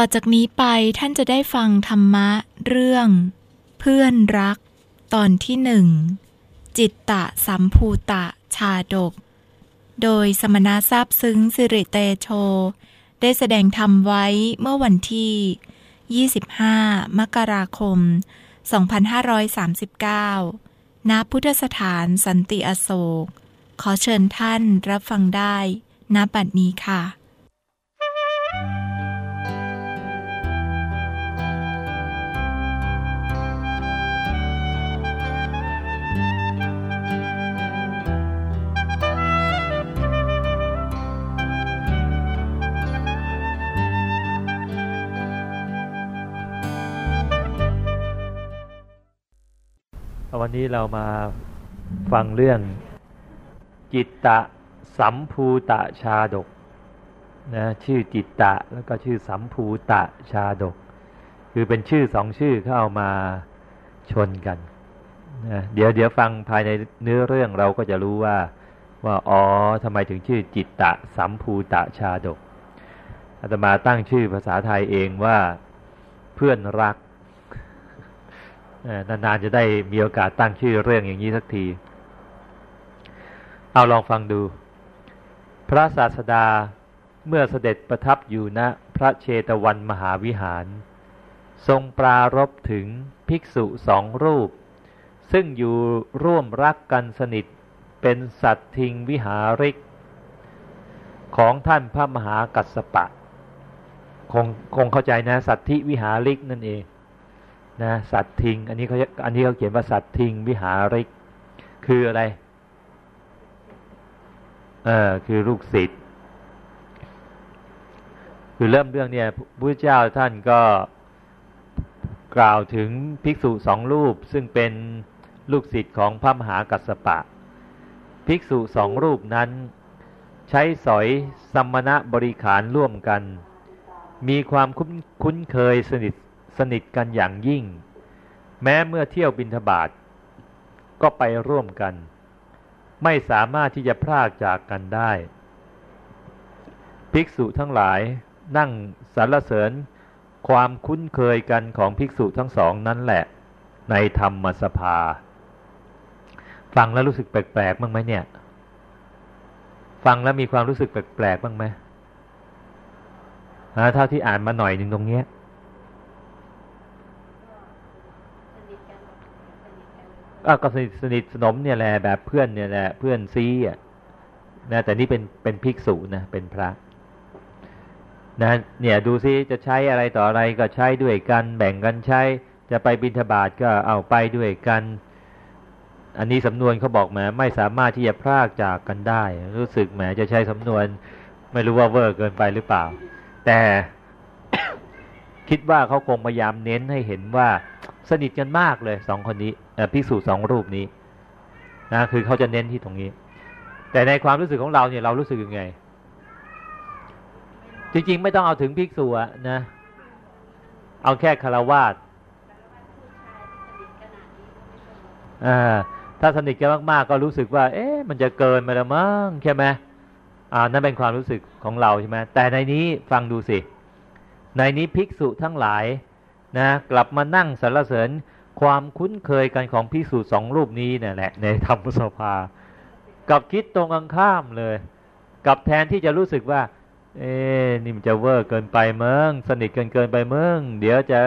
ต่อจากนี้ไปท่านจะได้ฟังธรรมะเรื่อง เพื่อนรัก ตอนที่หนึ่ง จิตตะสัมภูตะชาดก โดยสมณะทราบซึ้งสิริเตโช ได้แสดงธรรมไว้เมื่อวันที่ 25 มกราคม 2539 ณ พุทธสถานสันติอโศก ขอเชิญท่านรับฟังได้ณบัดนี้ค่ะ วันนี้เรามาฟังเรื่องจิตตะสัมภูตะชาดกนะชื่อจิตตะแล้วก็ชื่อสัมภูตะชาดก คือเป็นชื่อสองชื่อเขาเอามาชนกันนะเดี๋ยวเดี๋ยวฟังภายในเนื้อเรื่องเราก็จะรู้ว่าว่าอ๋อทำไมถึงชื่อจิตตะสัมภูตะชาดกอาตมาตั้งชื่อภาษาไทยเองว่าเพื่อนรัก นานๆจะได้มีโอกาสตั้งชื่อเรื่องอย่างนี้สักที เอาลองฟังดู พระศาสดาเมื่อเสด็จประทับอยู่ณพระเชตวันมหาวิหาร ทรงปรารบถึงภิกษุสองรูป ซึ่งอยู่ร่วมรักกันสนิทเป็นสัตทิงวิหาริก ของท่านพระมหากัสสปะ คงคงเข้าใจนะ สัตธิวิหาริกนั่นเอง นะสัตทิง อันนี้เขาอันนี้เขาเขียนว่าสัตทิงวิหาริก คืออะไรเออคือลูกศิษย์คือเริ่มเรื่องเนี่ยพระเจ้าท่านก็กล่าวถึงภิกษุสองรูปซึ่งเป็นลูกศิษย์ของพระมหากัสสปะ ภิกษุสองรูปนั้น ใช้สอยสมณะบริขารร่วมกัน มีความคุ้นคุ้นเคยสนิท สนิทกันอย่างยิ่ง แม้เมื่อเที่ยวบินทบาทก็ไปร่วมกัน ไม่สามารถที่จะพรากจากกันได้ ภิกษุทั้งหลายนั่งสรรเสริญความคุ้นเคยกันของภิกษุทั้งสองนั้นแหละ ในธรรมสภา ฟังแล้วรู้สึกแปลกๆบ้างไหมเนี่ย ฟังแล้วมีความรู้สึกแปลกๆบ้างไหมเท่าที่อ่านมาหน่อยหนึ่งตรงเนี้ย ก็สนิทสนิทสนมเนี่ยแหละแบบเพื่อนเนี่ยแหละเพื่อนซีอะนะแต่นี่เป็นเป็นภิกษุนะเป็นพระนะเนี่ยดูซิจะใช้อะไรต่ออะไรก็ใช้ด้วยกัน แบ่งกันใช้จะไปบิณฑบาตก็เอาไปด้วยกัน อันนี้สำนวนเขาบอกแหมไม่สามารถที่จะพรากจากกันได้ รู้สึกแหมจะใช้สำนวน ไม่รู้ว่าเวอร์เกินไปหรือเปล่า แต่คิดว่าเขาคงพยายามเน้นให้เห็นว่าสนิทกันมากเลยสองคนนี้ ภิกษุสองรูปนี้นะคือเขาจะเน้นที่ตรงนี้ แต่ในความรู้สึกของเราเนี่ยเรารู้สึกยังไง จริง ๆ ไม่ต้องเอาถึงภิกษุนะ เอาแค่คารวาสอ่าถ้าสนิทกันมากๆก็รู้สึกว่า เอ๊ะมันจะเกินไปแล้วมั้งใช่ไหมอ่านั่นเป็นความรู้สึกของเราใช่ไหมแต่ในนี้ฟังดูสิ ในนี้ภิกษุทั้งหลายนะ กลับมานั่งสรรเสริญ ความคุ้นเคยกันของพิสูจน์สองรูปนี้เนี่ยแหละในธรรมสภา กับคิดตรงกันข้ามเลย กับแทนที่จะรู้สึกว่า เอ๊นี่มันจะเวอร์เกินไปเมืองสนิทเกินเกินไปเมืองเดี๋ยวจะ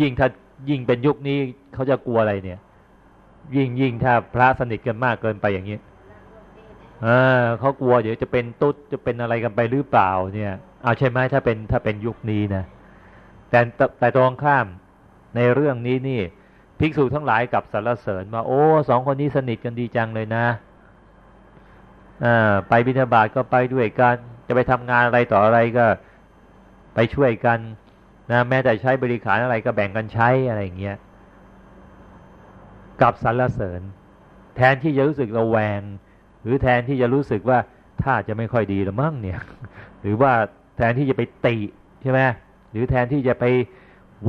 ยิ่งถ้ายิ่งเป็นยุคนี้เขาจะกลัวอะไรเนี่ย ยิ่งยิ่งถ้าพระสนิทกันมากเกินไปอย่างนี้เออเขากลัวเดี๋ยวจะเป็นตุ๊ดจะเป็นอะไรกันไปหรือเปล่าเนี่ยเอาใช่ไหมถ้าเป็นถ้าเป็นยุคนี้นะแต่แต่ตรงข้ามในเรื่องนี้นี่ ภิกษุทั้งหลายกับสรรเสริญมาโอ้สองคนนี้สนิทกันดีจังเลยนะไปบิณฑบาตก็ไปด้วยกัน จะไปทำงานอะไรต่ออะไรก็ไปช่วยกันนะแม้แต่ใช้บริการอะไรก็แบ่งกันใช้อะไรอย่างเงี้ยกับสรรเสริญ แทนที่จะรู้สึกระแวง หรือแทนที่จะรู้สึกว่าถ้าจะไม่ค่อยดีหรือมั้งเนี่ย หรือว่าแทนที่จะไปติใช่ไหมหรือแทนที่จะไป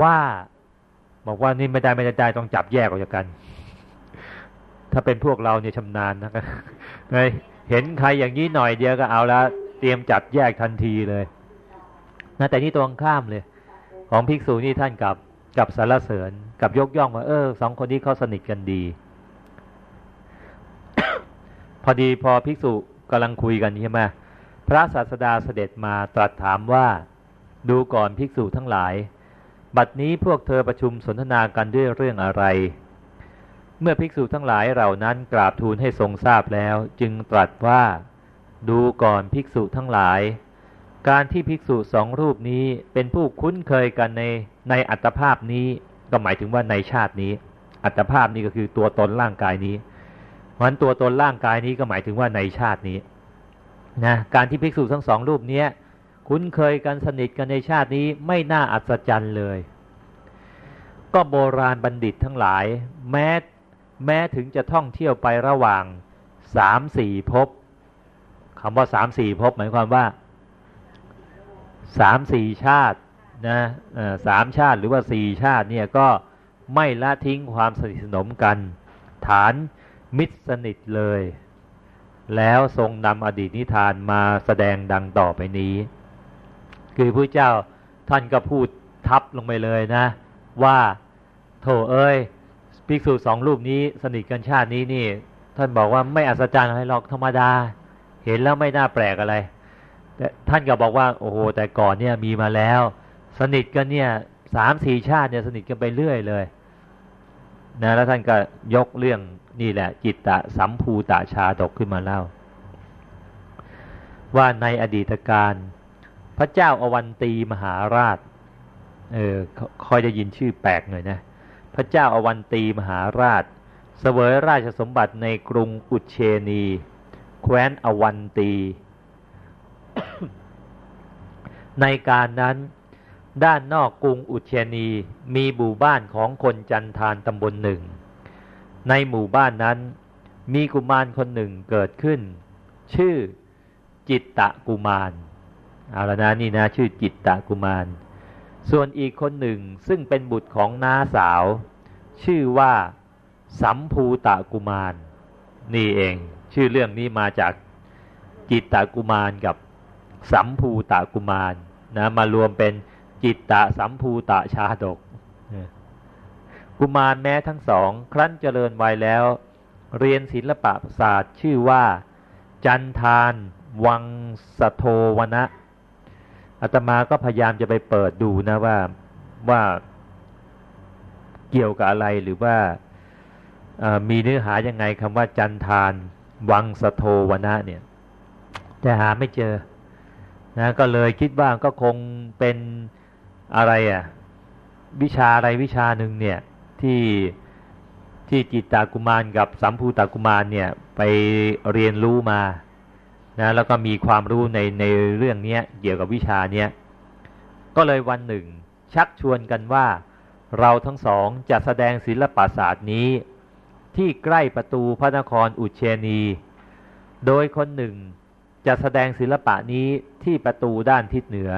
ว่า บอกว่านี่ไม่ได้ไม่ได้ต้องจับแยกออกจากกัน ถ้าเป็นพวกเราเนี่ยชำนาญนะครับเห็นใครอย่างนี้หน่อยเดียวก็เอาล้วเตรียมจับแยกทันทีเลยนะแต่นี่ตรงข้ามเลย ของภิกษุนี่ท่านกับกับสารเสริญกับยกย่องว่าเออสองคนนี้เขาสนิทกันดี พอดีพอภิกษุกำลังคุยกันใช่ไหมพระศาสดาเสด็จมาตรัสถามว่าดูก่อนภิกษุทั้งหลาย บัดนี้พวกเธอประชุมสนทนากันด้วยเรื่องอะไร เมื่อภิกษุทั้งหลายเหล่านั้นกราบทูลให้ทรงทราบแล้ว จึงตรัสว่า ดูก่อนภิกษุทั้งหลาย การที่ภิกษุสองรูปนี้เป็นผู้คุ้นเคยกันในในอัตภาพนี้ก็หมายถึงว่าในชาตินี้ อัตภาพนี้ก็คือตัวตนร่างกายนี้เพราะฉะนั้นตัวตนร่างกายนี้ก็หมายถึงว่าในชาตินี้นะการที่ภิกษุทั้งสองรูปเนี้ คุ้นเคยกันสนิทกันในชาตินี้ไม่น่าอัศจรรย์เลย ก็โบราณบัณฑิตทั้งหลาย แม้แม้ถึงจะท่องเที่ยวไประหว่างสามสี่ภพคำว่าสามสี่ภพหมายความว่าสามสี่ชาตินะสามชาติหรือว่าสี่ชาติเนี่ยก็ไม่ละทิ้งความสนิทสนมกัน ฐานมิตรสนิทเลย แล้วทรงนำอดีตนิทานมาแสดงดังต่อไปนี้ คือพระเจ้าท่านก็พูดทับลงไปเลยนะ ว่าโถเอ้ยภิกษุสองรูปนี้สนิทกันชาตินี้นี่ ท่านบอกว่าไม่อัศจรรย์อะไรหรอกธรรมดา เห็นแล้วไม่น่าแปลกอะไรแต่ท่านก็บอกว่าโอ้โหแต่ก่อนเนี่ยมีมาแล้ว สนิทกันเนี่ยสามสี่ชาติเนี่ยสนิทกันไปเรื่อยเลยนะแล้วท่านก็ยกเรื่องนี่แหละ จิตตะสัมภูตะชาดกขึ้นมาเล่า ว่าในอดีตการ พระเจ้าอวันตีมหาราชเออคอยจะยินชื่อแปลกหน่อยนะพระเจ้าอวันตีมหาราช เสวยราชสมบัติในกรุงอุเชนี แคว้นอวันตี ในการนั้นด้านนอกกรุงอุเชนีมีหมู่บ้านของคนจันทานตำบลหนึ่ง ในหมู่บ้านนั้นมีกุมารคนหนึ่งเกิดขึ้น ชื่อจิตตะกุมาร เอาละนะนี่นะชื่อจิตตะกุมาร ส่วนอีกคนหนึ่งซึ่งเป็นบุตรของน้าสาว ชื่อว่าสัมภูตะกุมาร นี่เอง ชื่อเรื่องนี้มาจากจิตตะกุมารกับสัมภูตะกุมารนะมารวมเป็นจิตตะสัมภูตะชาดก กุมารแม้ทั้งสอง ครั้นเจริญวัยแล้ว เรียนศิลปะศาสตร์ชื่อว่า จันทาน วังสโทวนะ อาตมาก็พยายามจะไปเปิดดูนะว่าว่าเกี่ยวกับอะไรหรือว่ามีเนื้อหายังไงคำว่าจันทานวังสโทวนะเนี่ย แต่หาไม่เจอนะก็เลยคิดว่าก็คงเป็นอะไรอะ่ะวิชาอะไรวิชาหนึ่งเนี่ยที่ที่จิตตากุมารกับสัมภูตากุมารเนี่ยไปเรียนรู้มา นะแล้วก็มีความรู้ในในเรื่องนี้เกี่ยวกับวิชาเนี้ยก็เลยวันหนึ่ง ชักชวนกันว่า เราทั้งสองจะแสดงศิลปศาสตร์นี้ ที่ใกล้ประตูพระนครอุเชนี โดยคนหนึ่งจะแสดงศิลปะนี้ที่ประตูด้านทิศเหนือ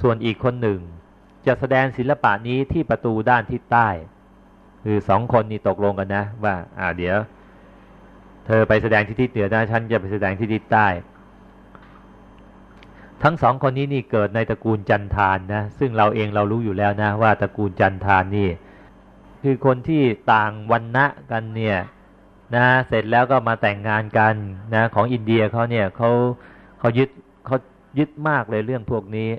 ส่วนอีกคนหนึ่ง จะแสดงศิลปะนี้ที่ประตูด้านทิศใต้ คือสองคนนี้ตกลงกันนะ ว่า อ่าเดี๋ยว เธอไปแสดงที่ทิศเหนือนะฉันจะไปแสดงที่ทิศใต้ ทั้งสองคนนี้นี่เกิดในตระกูลจันทานนะซึ่งเราเองเรารู้อยู่แล้วนะว่าตระกูลจันทานนี่ คือคนที่ต่างวันณะกันเนี่ยนะเสร็จแล้วก็มาแต่งงานกันนะของอินเดียเขาเนี่ยเขาเขายึดเขายึดมากเลยเรื่องพวกนี้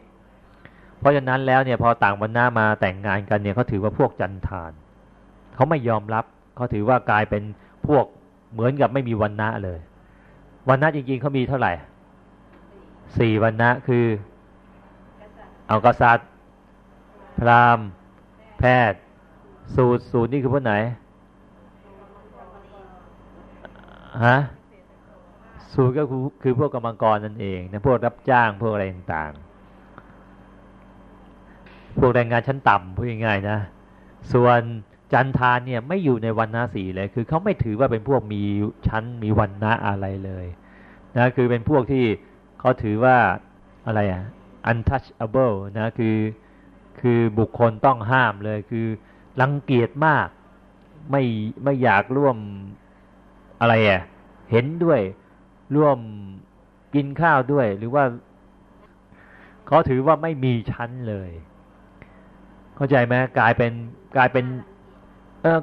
เพราะฉะนั้นแล้วเนี่ยพอต่างวันณะมาแต่งงานกันเนี่ยเขาถือว่าพวกจันทานเขาไม่ยอมรับเขาถือว่ากลายเป็นพวก เหมือนกับไม่มีวันณะเลย วันณะจริงๆเขามีเท่าไหร่สี่วันณะคือ เอากษัตริย์ พราหมณ์ แพทย์ สูตรสูตรนี่คือพวกไหนฮะสูตรก็คือคือพวกกรรมกรนั่นเองนะพวกรับจ้างพวกอะไรต่างๆ พวกแรงงานชั้นต่ำพูดง่ายๆนะ ส่วน จันทานเนี่ยไม่อยู่ในวันนะสีเลย คือเขาไม่ถือว่าเป็นพวกมีชั้นมีวันนะอะไรเลยนะคือเป็นพวกที่เขาถือว่าอะไรอะ untouchable นะคือคือบุคคลต้องห้ามเลย คือรังเกียจมากไม่ไม่อยากร่วมอะไรอะเห็นด้วยร่วมกินข้าวด้วย หรือว่าเขาถือว่าไม่มีชั้นเลย เข้าใจไหมกลายเป็นกลายเป็น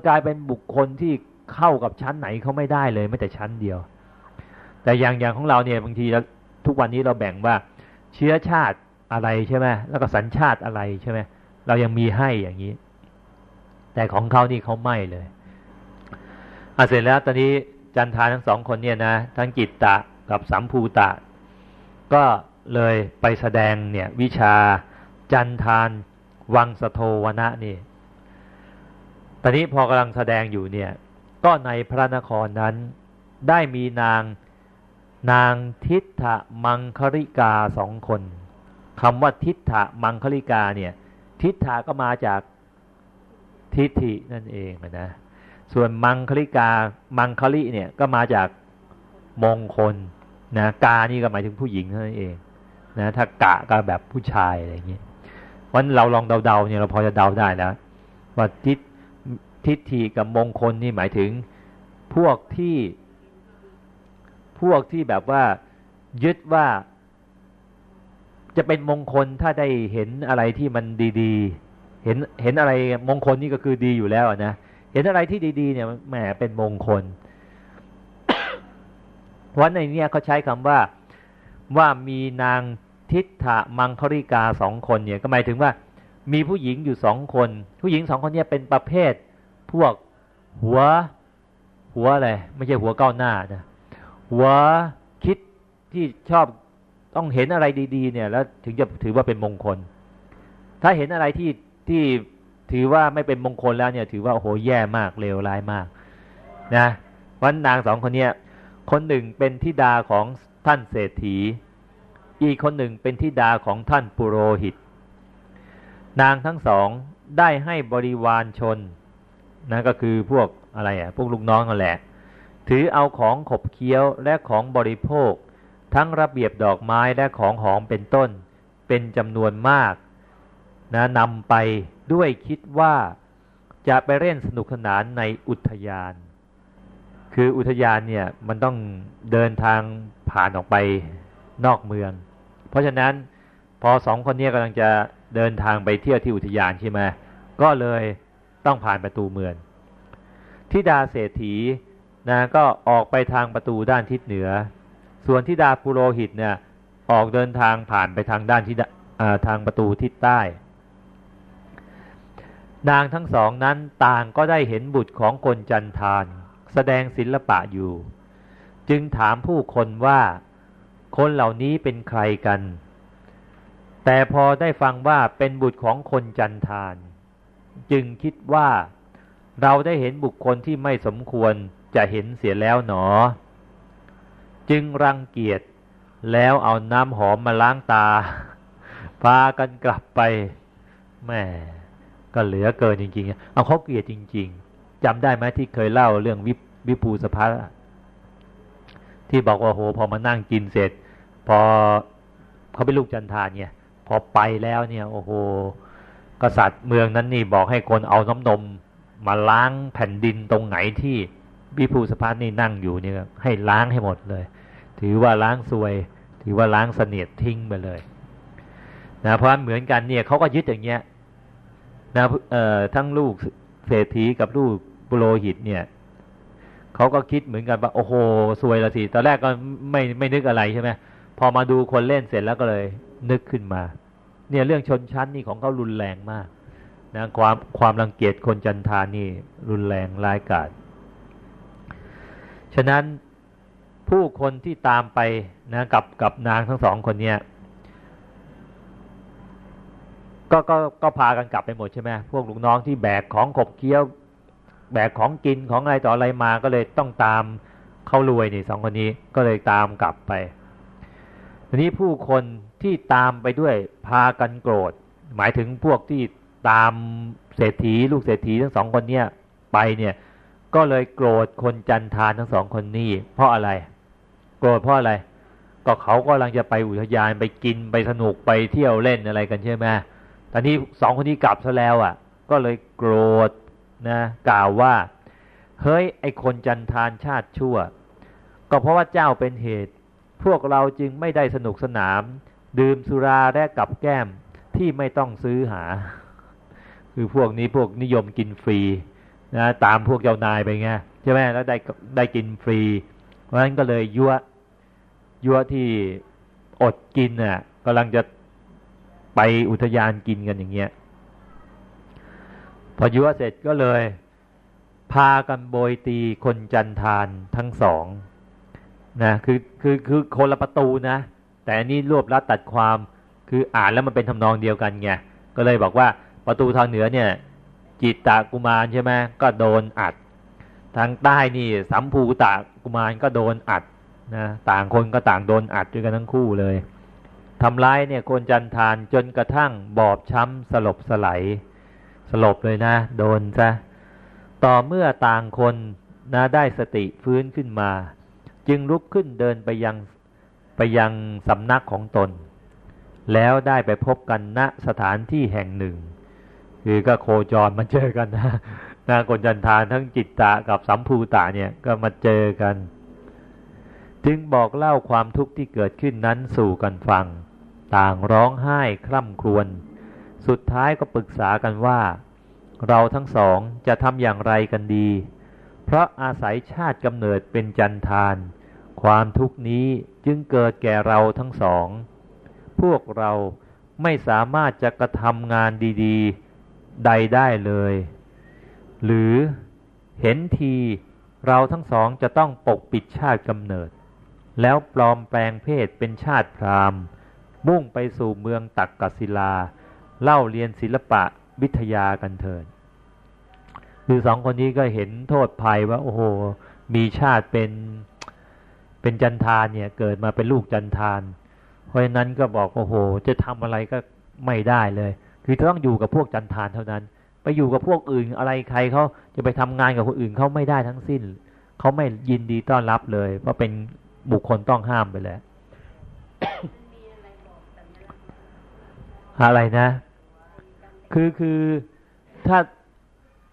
กลายเป็นบุคคลที่เข้ากับชั้นไหนเขาไม่ได้เลยไม่แต่ชั้นเดียว แต่อย่างอย่างของเราเนี่ยบางทีทุกวันนี้เราแบ่งว่าเชื้อชาติอะไรใช่ไหมแล้วก็สัญชาติอะไรใช่ไหมเรายังมีให้อย่างนี้ แต่ของเขานี่เขาไม่เลยอาเสร็จแล้วตอนนี้จันทาทั้งสองคนเนี่ยนะทั้งจิตตะกับสัมภูตะ ก็เลยไปแสดงเนี่ยวิชาจันทานวังสโทวนะนี่ ตอนนี้พอกำลังแสดงอยู่เนี่ย ก็ในพระนครนั้น ได้มีนางนางทิฏฐมังคริกาสองคนคำว่าทิฏฐมังคริกาเนี่ย ทิฏฐก็มาจากทิฏฐินั่นเองนะส่วนมังคริกามังคลิเนี่ยก็มาจากมงคลนะกานี่ก็หมายถึงผู้หญิงนั่นเองนะถ้ากะก็แบบผู้ชายอะไรอย่างเงี้ยวันเราลองเดาๆเนี่ยเราพอจะเดาได้แล้วว่าทิฏ ทิฏฐิกับมงคลนี่หมายถึง พวกที่พวกที่แบบว่ายึดว่า จะเป็นมงคลถ้าได้เห็นอะไรที่มันดีๆ เห็นเห็นอะไรมงคลนี่ก็คือดีอยู่แล้วนะเห็นอะไรที่ดี ๆ เนี่ยแหมเป็นมงคลเพราะในนี้เขาใช้คำว่าว่ามีนางทิฏฐะมังคริกาสองคนเนี่ยก็หมายถึงว่า มีผู้หญิงอยู่สองคน ผู้หญิงสองคนเนี่ยเป็นประเภท พวกหัว หัวอะไรไม่ใช่หัวก้าวหน้านะหัวคิดที่ชอบต้องเห็นอะไรดีๆ เนี่ย แล้วถึงจะถือว่าเป็นมงคล ถ้าเห็นอะไรที่ที่ถือว่าไม่เป็นมงคลแล้วเนี่ย ถือว่าโอ้โหแย่มากเลวร้ายมาก นะวันนางสองคนเนี้ยคนหนึ่งเป็นทิดาของท่านเศรษฐี อีกคนหนึ่งเป็นทิดาของท่านปุโรหิต นางทั้งสองได้ให้บริวารชน นะก็คือพวกอะไรอะพวกลูกน้องนั่นแหละ ถือเอาของขบเคี้ยวและของบริโภค ทั้งระเบียบดอกไม้และของหอมเป็นต้น เป็นจำนวนมากนะนำไปด้วยคิดว่าจะไปเล่นสนุกสนานในอุทยาน คืออุทยานเนี่ยมันต้องเดินทางผ่านออกไปนอกเมือง เพราะฉะนั้นพอสองคนนี้กำลังจะเดินทางไปเที่ยวที่อุทยานใช่ไหมก็เลย ต้องผ่านประตูเมืองทิดาเศรษฐีนะก็ออกไปทางประตูด้านทิศเหนือ ส่วนทิดาปุโรหิตเนี่ยออกเดินทางผ่านไปทางด้านทิศทางประตูทิศใต้ นางทั้งสองนั้นต่างก็ได้เห็นบุตรของคนจันทาน แสดงศิลปะอยู่ จึงถามผู้คนว่าคนเหล่านี้เป็นใครกัน แต่พอได้ฟังว่าเป็นบุตรของคนจันทาน จึงคิดว่า เราได้เห็นบุคคลที่ไม่สมควรจะเห็นเสียแล้วหนอ จึงรังเกียจแล้วเอาน้ำหอมมาล้างตา พากันกลับไปแม่ก็เหลือเกินจริงๆ เอาเขาเกลียดจริง ๆจำได้ไหมที่เคยเล่าเรื่องวิวิภูสภาที่บอกว่าโหพอมานั่งกินเสร็จ พอเขาเป็นลูกจันทานเนี่ยพอไปแล้วเนี่ย โอ้โห กษัตริย์เมืองนั้นนี่บอกให้คนเอาน้ำนมมาล้างแผ่นดินตรงไหนที่วิภูสภานี่นั่งอยู่เนี่ยให้ล้างให้หมดเลย ถือว่าล้างซวย ถือว่าล้างเสนียดทิ้งไปเลยนะเพราะเหมือนกันเนี่ยเขาก็ยึดอย่างเงี้ยนะเอ่อทั้งลูกเศรษฐีกับลูกปุโรหิตเนี่ยเขาก็คิดเหมือนกันว่าโอ้โหซวยละสิตอนแรกก็ไม่ไม่นึกอะไรใช่ไหมพอมาดูคนเล่นเสร็จแล้วก็เลยนึกขึ้นมา เนี่ยเรื่องชนชั้นนี่ของเขารุนแรงมากนะความความรังเกียจคนจันทานี่รุนแรงร้ายกาจฉะนั้นผู้คนที่ตามไปนะกับกับนางทั้งสองคนเนี้ยก็ก็ก็พากันกลับไปหมดใช่ไหมพวกลูกน้องที่แบกของขบเคี้ยว แบกของกินของอะไรต่ออะไรมาก็เลยต้องตามเขารวยนี่สองคนนี้ก็เลยตามกลับไปทีนี้ผู้คน ที่ตามไปด้วยพากันโกรธ หมายถึงพวกที่ตามเศรษฐีลูกเศรษฐีทั้งสองคนเนี้ยไปเนี่ยก็เลยโกรธคนจันทานทั้งสองคนนี้ เพราะอะไร โกรธเพราะอะไร ก็เขาก็กำลังจะไปอุทยานไปกินไปสนุกไปเที่ยวเล่นอะไรกันใช่ไหมตอนนี้สองคนนี้กลับซะแล้วอะ ก็เลยโกรธนะ กล่าวว่า เฮ้ยไอคนจันทานชาติชั่ว ก็เพราะว่าเจ้าเป็นเหตุ พวกเราจึงไม่ได้สนุกสนาม ดื่มสุราและกับแก้มที่ไม่ต้องซื้อหา คือพวกนี้พวกนิยมกินฟรีนะตามพวกเจ้านายไปไงใช่ไหมแล้วได้ได้กินฟรี เพราะฉะนั้นก็เลยยั่วยั่วที่อดกินน่ะกำลังจะไปอุทยานกินกันอย่างเงี้ยพอยั่วเสร็จก็เลย พากันโบยตีคนจันทานทั้งสองนะคือคือคือคนละประตูนะ แต่อันนี้รวบรัดตัดความคืออ่านแล้วมันเป็นทำนองเดียวกันไงก็เลยบอกว่าประตูทางเหนือเนี่ย จิตตากุมารใช่ไหมก็โดนอัด ทางใต้นี่สัมภูตากุมารก็โดนอัดนะต่างคนก็ต่างโดนอัดด้วยกันทั้งคู่เลยทำร้ายเนี่ยคนจันทานจนกระทั่งบอบช้ำสลบสลายสลบเลยนะ โดนซะต่อเมื่อต่างคนนะได้สติฟื้นขึ้นมา จึงลุกขึ้นเดินไปยัง ไปยังสำนักของตน แล้วได้ไปพบกันณสถานที่แห่งหนึ่ง คือก็โคจรมาเจอกันนะนาคนจันทานทั้งจิตตะกับสัมภูตะเนี่ยก็มาเจอกัน จึงบอกเล่าความทุกข์ที่เกิดขึ้นนั้นสู่กันฟัง ต่างร้องไห้คร่ำครวญสุดท้ายก็ปรึกษากันว่า เราทั้งสองจะทำอย่างไรกันดี เพราะอาศัยชาติกำเนิดเป็นจันทาน ความทุกนี้จึงเกิดแก่เราทั้งสอง พวกเราไม่สามารถจะกระทำงานดีๆ ใดได้เลย หรือเห็นทีเราทั้งสองจะต้องปกปิดชาติกำเนิด แล้วปลอมแปลงเพศเป็นชาติพราหมณ์ มุ่งไปสู่เมืองตักกศิลา เล่าเรียนศิลปะวิทยากันเถิดคือสองคนนี้ก็เห็นโทษภัยว่า โอ้โห มีชาติเป็น เป็นจันทานเนี่ยเกิดมาเป็นลูกจันทาน เพราะฉะนั้นก็บอกโอ้โห จะทำอะไรก็ไม่ได้เลย คือต้องอยู่กับพวกจันทานเท่านั้น ไปอยู่กับพวกอื่นอะไรใครเขาจะไปทำงานกับคนอื่นเขาไม่ได้ทั้งสิ้นเขาไม่ยินดีต้อนรับเลย เพราะเป็นบุคคลต้องห้ามไปแล้วอะไรนะ คือคือถ้า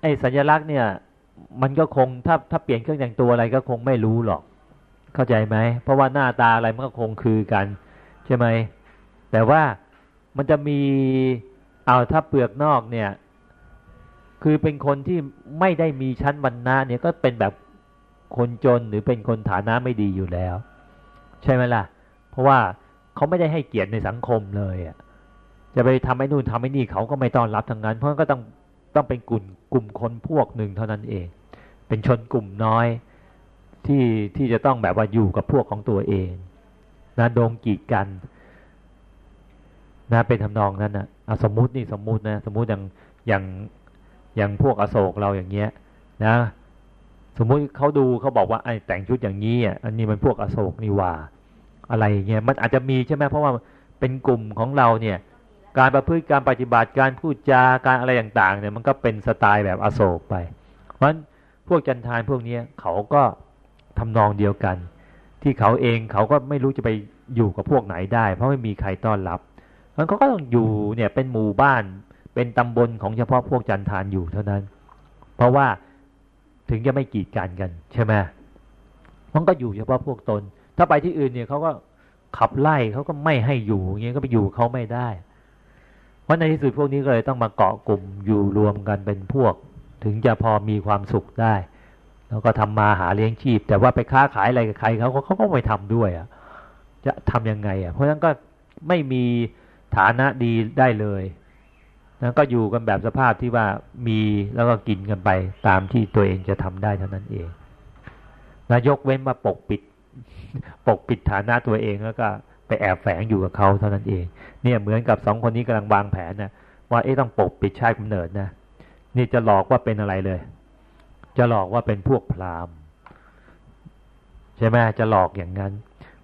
ไอสัญลักษณ์เนี่ย มันก็คงถ้าถ้าเปลี่ยนเครื่องแต่งตัวอะไรก็คงไม่รู้หรอก เข้าใจไหมเพราะว่าหน้าตาอะไรมันก็คงคือกัน ใช่ไหมแต่ว่ามันจะมีเอาถ้าเปลือกนอกเนี่ย คือเป็นคนที่ไม่ได้มีชั้นวรรณะเนี่ยก็เป็นแบบคนจนหรือเป็นคนฐานะไม่ดีอยู่แล้ว ใช่ไหมล่ะ เพราะว่าเขาไม่ได้ให้เกียรติในสังคมเลยอะจะไปทำไอ้นู่นทำไอ้นี่เขาก็ไม่ต้อนรับทางนั้น เพราะก็ต้องต้องเป็นกลุ่มกลุ่มคนพวกหนึ่งเท่านั้นเอง เป็นชนกลุ่มน้อย ที่ที่จะต้องแบบว่าอยู่กับพวกของตัวเองนะโดงกีดกันนะเป็นทำนองนั้นนะสมมุตินี่สมมุตินะสมมุติอย่างอย่างอย่างพวกอโศกเราอย่างเงี้ยนะ สมมุติเขาดูเขาบอกว่าไอ้แต่งชุดอย่างนี้อะอันนี้มันพวกอโศกนี่ว่า อะไรเงี้ยมันอาจจะมีใช่ไหมเพราะว่าเป็นกลุ่มของเราเนี่ย การประพฤติการปฏิบัติการพูดจาการอะไรต่างๆเนี่ยมันก็เป็นสไตล์แบบอโศกไป เพราะฉะนั้นพวกจันทานพวกนี้เขาก็ ทำนองเดียวกัน ที่เขาเองเขาก็ไม่รู้จะไปอยู่กับพวกไหนได้ เพราะไม่มีใครต้อนรับมันเขาก็ต้องอยู่เนี่ยเป็นหมู่บ้านเป็นตำบลของเฉพาะพวกจันทานอยู่เท่านั้น เพราะว่าถึงจะไม่กีดกันกันใช่ไหมมันก็อยู่เฉพาะพวกตน ถ้าไปที่อื่นเนี่ยเขาก็ขับไล่เขาก็ไม่ให้อยู่อย่างเงี้ยก็ไปอยู่เขาไม่ได้ เพราะในที่สุดพวกนี้ก็เลยต้องมาเกาะกลุ่มอยู่รวมกันเป็นพวก ถึงจะพอมีความสุขได้ แล้วก็ทำมาหาเลี้ยงชีพ แต่ว่าไปค้าขายอะไรกับใครเขาเขาก็ไม่ทำด้วยอะจะทํำยังไงอะเพราะฉะนั้นก็ไม่มีฐานะดีได้เลยแล้วก็อยู่กันแบบสภาพที่ว่ามีแล้วก็กินกันไปตามที่ตัวเองจะทำได้เท่านั้นเองนายกเว้นมาปกปิด ปกปิดฐานะตัวเองแล้วก็ไปแอบแฝงอยู่กับเขาเท่านั้นเอง เนี่ยเหมือนกับสองคนนี้กำลังวางแผนนะว่าเอ๊ะต้องปกปิดชาติกำเนิดนะนี่จะหลอกว่าเป็นอะไรเลย จะหลอกว่าเป็นพวกพราหมณ์ใช่ไหมจะหลอกอย่างนั้น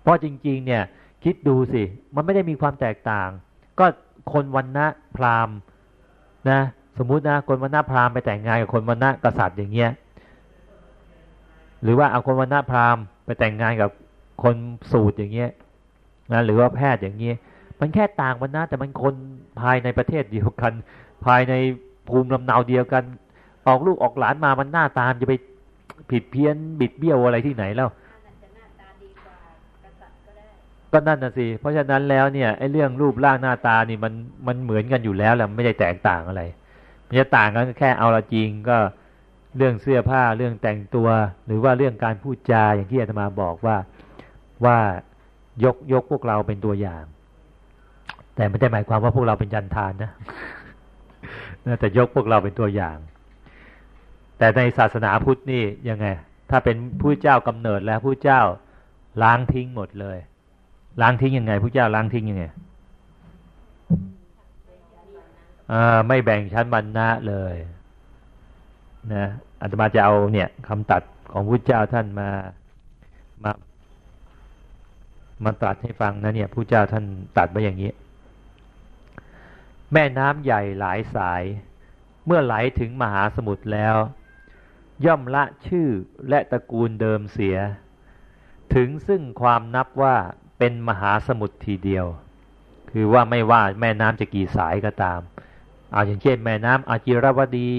เพราะจริง ๆ เนี่ยคิดดูสิ มันไม่ได้มีความแตกต่าง ก็คนวันณะพราหมณ์นะสมมุตินะคนวันณะพราหมณ์ไปแต่งงานกับคนวันณะกษัตริย์อย่างเงี้ยหรือว่าเอาคนวันณะพราหมณ์ไปแต่งงานกับคนสูตรอย่างเงี้ยนะหรือว่าแพทย์อย่างนี้ยมันแค่ต่างวันนะแต่มันคนภายในประเทศเดียวกัน ภายในภูมิลำเนาเดียวกัน ออกลูกออกหลานมามันหน้าตามจะไปผิดเพี้ยนบิดเบี้ยวอะไรที่ไหนแล้วก็นั่นน่ะสิเพราะฉะนั้นแล้วเนี่ยไอ้เรื่องรูปร่างหน้าตานี่มันมันเหมือนกันอยู่แล้วแหละไม่ได้แตกต่างอะไรมันจะต่างกันแค่เอาละจริงก็เรื่องเสื้อผ้าเรื่องแต่งตัว หรือว่าเรื่องการพูดจาอย่างที่อาตมาบอกว่าว่ายกยกพวกเราเป็นตัวอย่าง แต่ไม่ได้หมายความว่าพวกเราเป็นจันทานนะแต่ยกพวกเราเป็นตัวอย่าง แต่ในศาสนาพุทธนี่ยังไง ถ้าเป็นผู้เจ้ากำเนิดแล้วผู้เจ้าล้างทิ้งหมดเลย ล้างทิ้งยังไงผู้เจ้าล้างทิ้งยังไงไม่แบ่งชั้นบรรณะเลยนะอาตมาจะเอาเนี่ยคำตัดของพุทธเจ้าท่านมามามาตัดให้ฟังนะเนี่ยผู้เจ้าท่านตัดไว้อย่างนี้ แม่น้ำใหญ่หลายสาย เมื่อไหลถึงมหาสมุทรแล้ว ย่อมละชื่อและตระกูลเดิมเสีย ถึงซึ่งความนับว่าเป็นมหาสมุทรทีเดียว คือว่าไม่ว่าแม่น้ำจะกี่สายก็ตาม เอาอย่างเช่นแม่น้ำอาจิรวดี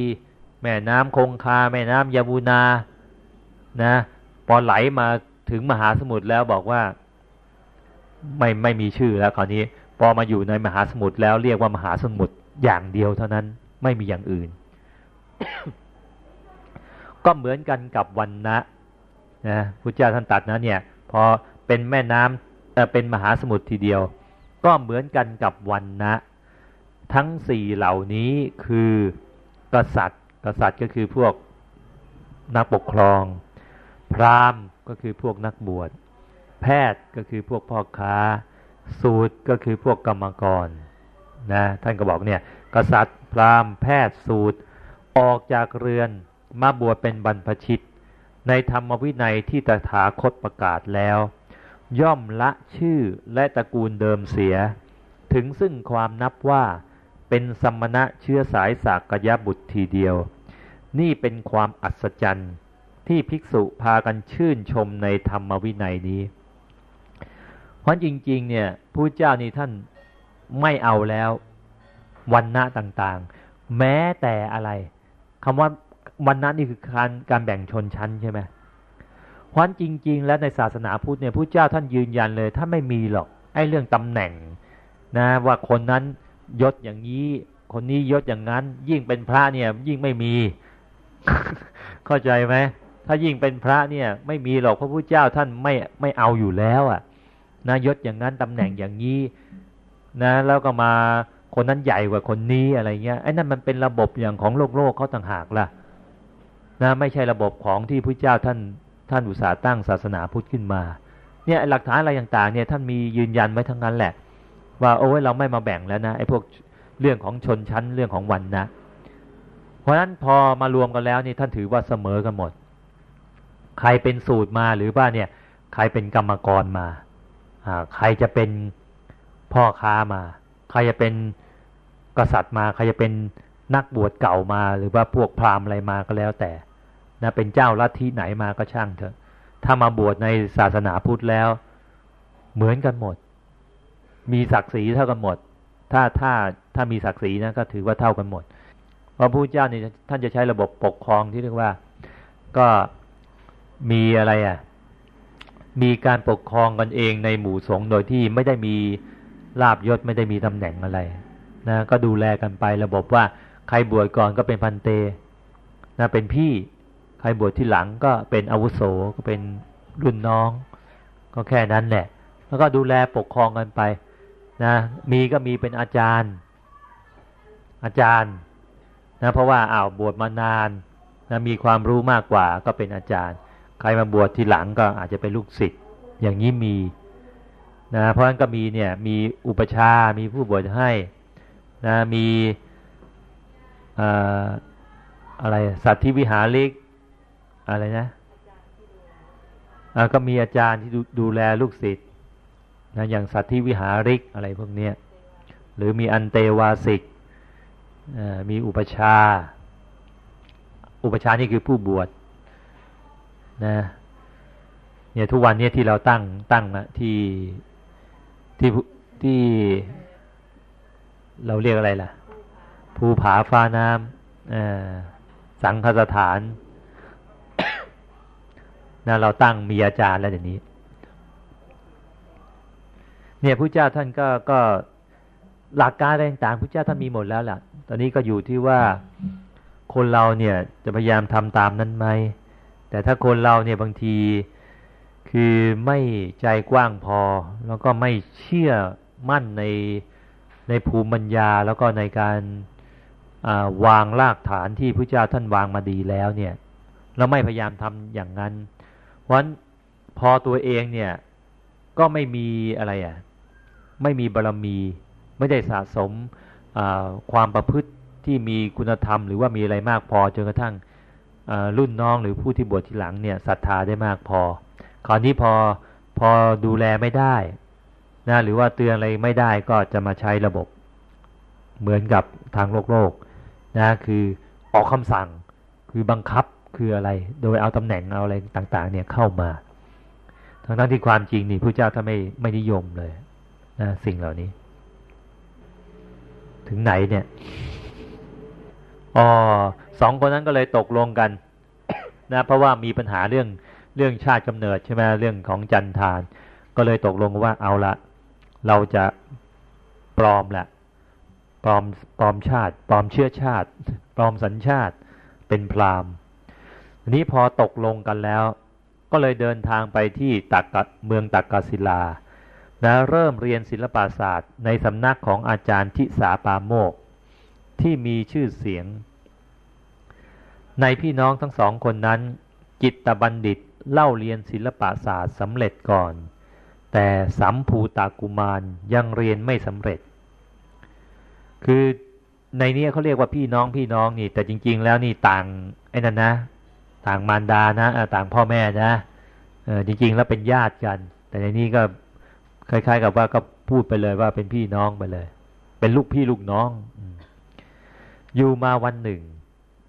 แม่น้ำคงคา แม่น้ำยาบูนานะพอไหลมาถึงมหาสมุทรแล้วบอกว่า ไม่ไม่มีชื่อแล้วคราวนี้พอมาอยู่ในมหาสมุทรแล้วเรียกว่ามหาสมุทรอย่างเดียวเท่านั้นไม่มีอย่างอื่น ก็เหมือนกันกับวันนะนะพุทธเจ้าท่านตัดนะเนี่ยพอเป็นแม่น้ำเป็นมหาสมุทรทีเดียว ก็เหมือนกันกับวันนะ ทั้งสี่เหล่านี้คือกษัตริย์ กษัตริย์ก็คือพวกนักปกครอง พราหมณ์ก็คือพวกนักบวชแพทย์ก็คือพวกพ่อค้า สูตรก็คือพวกกรรมกรนะท่านก็บอกเนี่ยกษัตริย์พราหมณ์แพทย์สูตรออกจากเรือน มาบวชเป็นบรรพชิต ในธรรมวินัยที่ตถาคตประกาศแล้ว ย่อมละชื่อและตระกูลเดิมเสีย ถึงซึ่งความนับว่าเป็นสมณะเชื้อสายสากยบุตรทีเดียว นี่เป็นความอัศจรรย์ที่ภิกษุพากันชื่นชมในธรรมวินัยนี้ เพราะจริงๆเนี่ยผู้เจ้านี่ท่านไม่เอาแล้ววันณะต่างๆ แม้แต่อะไรคำว่า วันณะนี่คือการการแบ่งชนชั้นใช่ไหมเพราะจริง ๆ แล้วในศาสนาพุทธเนี่ยผู้เจ้าท่านยืนยันเลยถ้าไม่มีหรอกไอ้เรื่องตำแหน่งนะว่าคนนั้นยศอย่างนี้ คนนี้ยศอย่างนั้น ยิ่งเป็นพระเนี่ยยิ่งไม่มี เข้าใจไหมถ้ายิ่งเป็นพระเนี่ยไม่มีหรอกพระพุทธเจ้าท่านไม่ไม่เอาอยู่แล้วอะนะยศอย่างนั้นตำแหน่งอย่างนี้นะแล้วก็มาคนนั้นใหญ่กว่าคนนี้อะไรเงี้ยไอ้นั่นมันเป็นระบบอย่างของโลกโลกเขาต่างหากล่ะ นะไม่ใช่ระบบของที่พระเจ้าท่านท่านอุตสาห์ตั้งศาสนาพุทธขึ้นมาเนี่ยหลักฐานอะไรต่างๆเนี่ยท่านมียืนยันไว้ทั้งนั้นแหละ ว่าโอ้ยเราไม่มาแบ่งแล้วนะไอ้พวกเรื่องของชนชั้นเรื่องของวันนะ เพราะฉะนั้นพอมารวมกันแล้วนี่ท่านถือว่าเสมอกันหมด ใครเป็นสูตรมาหรือว่าเนี่ยใครเป็นกรรมกรมาใครจะเป็นพ่อค้ามา ใครจะเป็นกษัตริย์มา ใครจะเป็นนักบวชเก่ามา หรือว่าพวกพราหมณ์อะไรมาก็แล้วแต่ นะเป็นเจ้าลัทธิไหนมาก็ช่างเถอะ ถ้ามาบวชในศาสนาพุทธแล้ว เหมือนกันหมด มีศักดิ์ศรีเท่ากันหมด ถ้าถ้าถ้ามีศักดิ์ศรีนะก็ถือว่าเท่ากันหมด เพราะพระเจ้านี่ท่านจะใช้ระบบปกครองที่เรียกว่าก็มีอะไรอะ มีการปกครองกันเองในหมู่สงฆ์โดยที่ไม่ได้มีลาบยศไม่ได้มีตำแหน่งอะไรนะก็ดูแลกันไประบบว่าใครบวชก่อนก็เป็นพันเตนะเป็นพี่ ครบวชที่หลังก็เป็นอาวุโสก็เป็นรุ่นน้อง ก็แค่นั้นแหละ แล้วก็ดูแลปกครองกันไปนะมีก็มีเป็นอาจารย์ อาจารย์นะเพราะว่าอ้าวบวชมานานนะมีความรู้มากกว่าก็เป็นอาจารย์ ใครมาบวชทีหลังก็อาจจะเป็นลูกศิษย์อย่างนี้มีนะเพราะฉะนั้นก็มีเนี่ยมีอุปชา มีผู้บวชให้นะมีอะไรสัตว์ที่วิหาริก อะไรนะก็มีอาจารย์ที่ดูดูแลลูกศิษย์นะอย่างสัตว์ที่วิหาริกอะไรพวกนี้หรือมีอันเตวาสิกมีอุปชา อุปชานี่คือผู้บวชนะเนี่ยทุกวันนี้ที่เราตั้งตั้งนะที่ที่ที่เราเรียกอะไรล่ะ ภูผาฟ้าน้ำสังฆสถาน นะเราตั้งมีอาจารย์แล้วเดี๋ยวนี้ เนี่ยพระเจ้าท่านก็ก็หลักการอะไรต่างๆพระเจ้าท่านมีหมดแล้วแหละตอนนี้ก็อยู่ที่ว่าคนเราเนี่ยจะพยายามทำตามนั้นไหมแต่ถ้าคนเราเนี่ยบางทีคือไม่ใจกว้างพอ แล้วก็ไม่เชื่อมั่นในในภูมิปัญญาแล้วก็ในการวางรากฐานที่พระเจ้าท่านวางมาดีแล้วเนี่ยเราไม่พยายามทำอย่างนั้น เพราะฉะนั้นพอตัวเองเนี่ยก็ไม่มีอะไรอะไม่มีบารมีไม่ได้สะสมความประพฤติที่มีคุณธรรม หรือว่ามีอะไรมากพอจนกระทั่งรุ่นน้องหรือผู้ที่บวชทีหลังเนี่ยศรัทธาได้มากพอ คราวนี้พอพอดูแลไม่ได้นะหรือว่าเตือนอะไรไม่ได้ก็จะมาใช้ระบบเหมือนกับทางโลกโลกนะคือออกคำสั่งคือบังคับ คืออะไร โดยเอาตำแหน่งเอาอะไรต่างๆ เนี่ยเข้ามาทั้งทั้งที่ความจริงนี่พระเจ้าท่านไม่ไม่นิยมเลยนะสิ่งเหล่านี้ ถึงไหนเนี่ยอ๋อสองคนนั้นก็เลยตกลงกันนะเพราะว่ามีปัญหาเรื่องเรื่องชาติกำเนิดใช่ไหมเรื่องของจันทาน ก็เลยตกลงว่าเอาละ เราจะปลอมแหละปลอมปลอมชาติ ปลอมเชื้อชาติ ปลอมสัญชาติเป็นพราหมณ์ นี้พอตกลงกันแล้ว ก็เลยเดินทางไปที่ตักเมืองตักกศิลานะเริ่มเรียนศิลปศาสตร์ในสำนักของอาจารย์ทิสาปาโมก ที่มีชื่อเสียง ในพี่น้องทั้งสองคนนั้น จิตตบัณฑิตเล่าเรียนศิลปศาสตร์สำเร็จก่อน แต่สัมภูตากุมารยังเรียนไม่สำเร็จ คือในนี้เขาเรียกว่าพี่น้องพี่น้องนี่ แต่จริง ๆ แล้วนี่ต่างไอ้นั่นนะ ต่างมารดานะต่างพ่อแม่นะจริงๆแล้วเป็นญาติกัน แต่ในนี้ก็คล้าย ๆ กับว่าก็พูดไปเลยว่าเป็นพี่น้องไปเลย เป็นลูกพี่ลูกน้อง อยู่มาวันหนึ่ง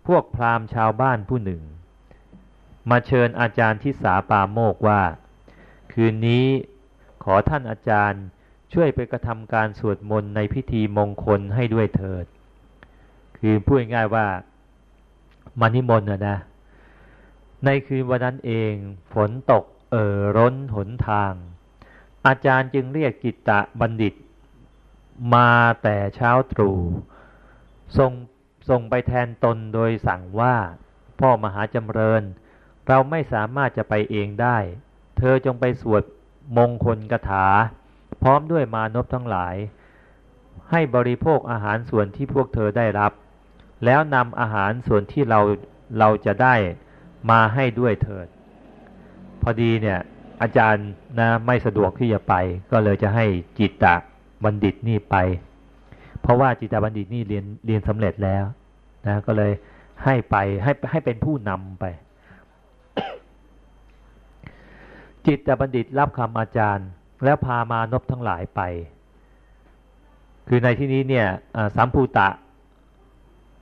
พวกพราหมณ์ชาวบ้านผู้หนึ่ง มาเชิญอาจารย์ที่สาปาโมกว่า คืนนี้ขอท่านอาจารย์ช่วยไปกระทำการสวดมนต์ในพิธีมงคลให้ด้วยเถิด คือพูดง่ายว่ามานิมนต์นะนะ ในคืนวันนั้นเองฝนตกเอ่อร้นหนทาง อาจารย์จึงเรียกกิตตะบัณฑิต มาแต่เช้าตรู่ส่งส่งไปแทนตนโดยสั่งว่า พ่อมหาจำเริญ เราไม่สามารถจะไปเองได้ เธอจงไปสวดมงคลกถา พร้อมด้วยมานพทั้งหลาย ให้บริโภคอาหารส่วนที่พวกเธอได้รับ แล้วนำอาหารส่วนที่เราเราจะได้ มาให้ด้วยเถิด พอดีเนี่ย อาจารย์นะไม่สะดวกที่จะไป ก็เลยจะให้จิตตะบัณฑิตนี่ไป เพราะว่าจิตตะบัณฑิตนี่เรียนเรียนสำเร็จแล้วนะก็เลยให้ไปให้ให้เป็นผู้นำไป จิตตบัณฑิตรับคำอาจารย์ แล้วพามานพทั้งหลายไป คือในที่นี้เนี่ยสามภูตะ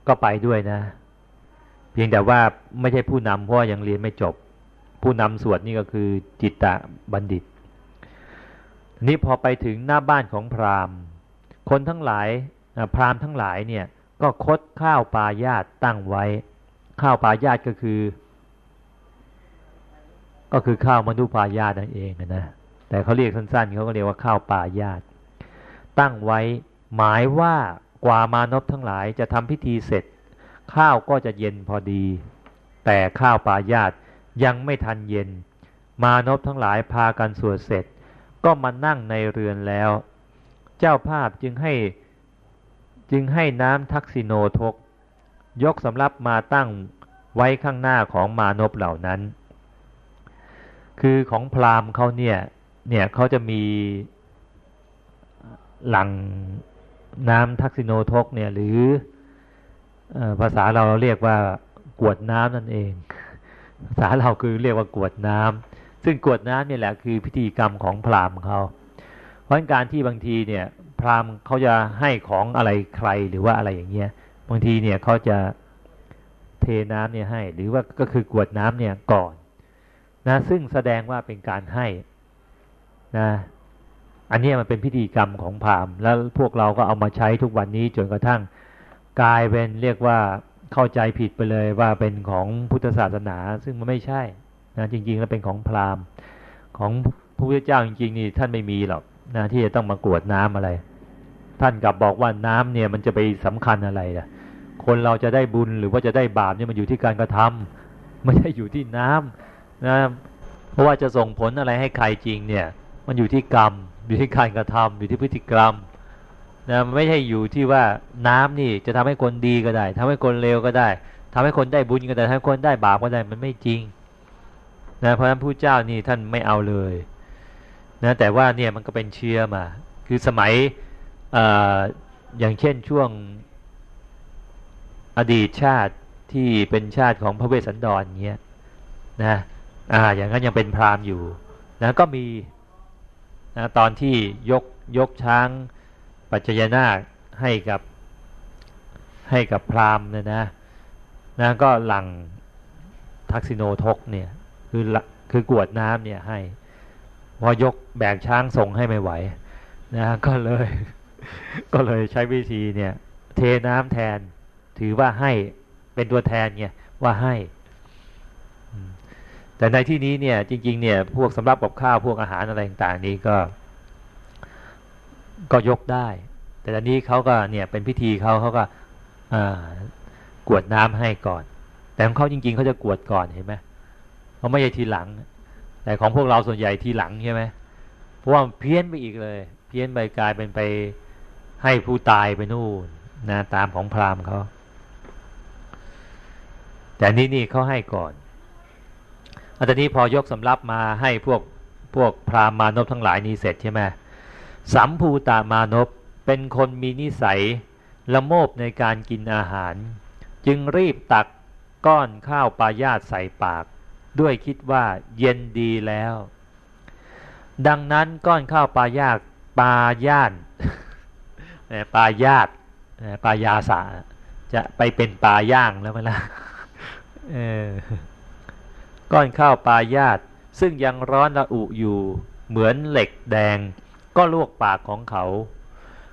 ก็ไปด้วยนะ เพียงแต่ว่าไม่ใช่ผู้นำเพราะยังเรียนไม่จบ ผู้นำสวดนี่ก็คือจิตตะบัณฑิตนี้พอไปถึงหน้าบ้านของพราหมณ์ คนทั้งหลายพราหมณ์ทั้งหลายเนี่ยก็คดข้าวปลายาตตั้งไว้ ข้าวปลายาตก็คือ ก็คือข้าวมนุปายาตนั่นเองนะแต่เขาเรียกสั้นๆเขาก็เรียกว่าข้าวปลายาตตั้งไว้หมายว่ากว่ามานพทั้งหลายจะทำพิธีเสร็จ ข้าวก็จะเย็นพอดี แต่ข้าวปลายาตยังไม่ทันเย็น มานพทั้งหลายพากันสวดเสร็จ ก็มานั่งในเรือนแล้ว เจ้าภาพจึงให้จึงให้น้ำทักษิโนทก ยกสำรับมาตั้งไว้ข้างหน้าของมานพเหล่านั้น คือของพราหมณ์เขาเนี่ยเนี่ยเขาจะมีหลังน้ำทักษิโนทกเนี่ยหรือ ภาษาเราเรียกว่ากวดน้ำนั่นเอง ภาษาเราคือเรียกว่ากวดน้ำซึ่งกวดน้ำเนี่ยแหละคือพิธีกรรมของพราหมณ์เขา เพราะการที่บางทีเนี่ยพราหมณ์เขาจะให้ของอะไรใครหรือว่าอะไรอย่างเงี้ย บางทีเนี่ยเขาจะเทน้ำเนี่ยให้ หรือว่าก็คือกวดน้ำเนี่ยก่อนนะซึ่งแสดงว่าเป็นการให้นะอันนี้มันเป็นพิธีกรรมของพราหมณ์แล้วพวกเราก็เอามาใช้ทุกวันนี้จนกระทั่ง กลายเป็นเรียกว่าเข้าใจผิดไปเลยว่าเป็นของพุทธศาสนา ซึ่งมันไม่ใช่นะจริง ๆ แล้วเป็นของพราหมณ์ ของพระพุทธเจ้าจริงๆนี่ท่านไม่มีหรอกนะที่จะต้องมากวดน้ำอะไร ท่านกลับบอกว่าน้ำเนี่ยมันจะไปสำคัญอะไรล่ะคนเราจะได้บุญหรือว่าจะได้บาปเนี่ยมันอยู่ที่การกระทำไม่ใช่อยู่ที่น้ำนะเพราะว่าจะส่งผลอะไรให้ใครจริงเนี่ย มันอยู่ที่กรรม อยู่ที่การกระทำอยู่ที่พฤติกรรม นะไม่ใช่อยู่ที่ว่าน้ำนี่จะทำให้คนดีก็ได้ทำให้คนเลวก็ได้ทำให้คนได้บุญก็ได้ทำให้คนได้บาปก็ได้มันไม่จริงนะเพราะฉะนั้นผู้เจ้านี่ท่านไม่เอาเลยนะแต่ว่าเนี่ยมันก็เป็นเชื้อมา คือสมัยออย่างเช่นช่วงอดีตชาติที่เป็นชาติของพระเวสสันดรเงี้ยนะอ่าอย่างนั้นยังเป็นพราหมณ์อยู่นะก็มีนะตอนที่ยกยกช้าง ปัจจยนาคให้กับให้กับพราหมณ์เนี่ยนะนะก็หลังทักษิโนทกเนี่ยคือคือกวดน้ำเนี่ยให้พอยกแบกช้างส่งให้ไม่ไหวนะก็เลย ก็เลยใช้วิธีเนี่ย เทน้ำแทนถือว่าให้เป็นตัวแทนไงว่าให้ แต่ในที่นี้เนี่ยจริง ๆ เนี่ยพวกสำรับกับข้าวพวกอาหารอะไรต่างๆนี้ก็ ก็ยกได้ แต่ตอนนี้เขาก็เนี่ยเป็นพิธีเขาเขาก็กวดน้ำให้ก่อน แต่ของเขาจริง ๆเขาจะกวดก่อนเห็นไหมเขาไม่ใช่ทีหลัง แต่ของพวกเราส่วนใหญ่ทีหลังใช่ไหมเพราะว่าเพี้ยนไปอีกเลย เพี้ยนไปกลายเป็นไปให้ผู้ตายไปนู่นนะตามของพราหมณ์เขาแต่นี่นี่เขาให้ก่อนอันนี้พอยกสำรับมาให้พวกพวกพราหมณ์มานพทั้งหลายนี้เสร็จใช่ไหม สัมภูตามานพเป็นคนมีนิสัยละโมบในการกินอาหาร จึงรีบตักก้อนข้าวปลายาตใส่ปาก ด้วยคิดว่าเย็นดีแล้ว ดังนั้นก้อนข้าวปลายาตปลาย่านปลายาตปลายาสาจะไปเป็นปลาย่างแล้วไหมล่ะก้อนข้าวปลายาตซึ่งยังร้อนระอุอยู่เหมือนเหล็กแดง ก็ลวกปากของเขา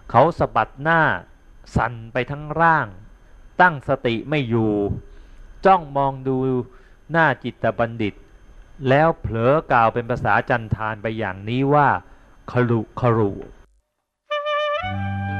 เขาสะบัดหน้า สั่นไปทั้งร่าง ตั้งสติไม่อยู่ จ้องมองดูหน้าจิตบัณฑิต แล้วเผลอกล่าวเป็นภาษาจันทานไปอย่างนี้ว่าขรุขรุ Thank you.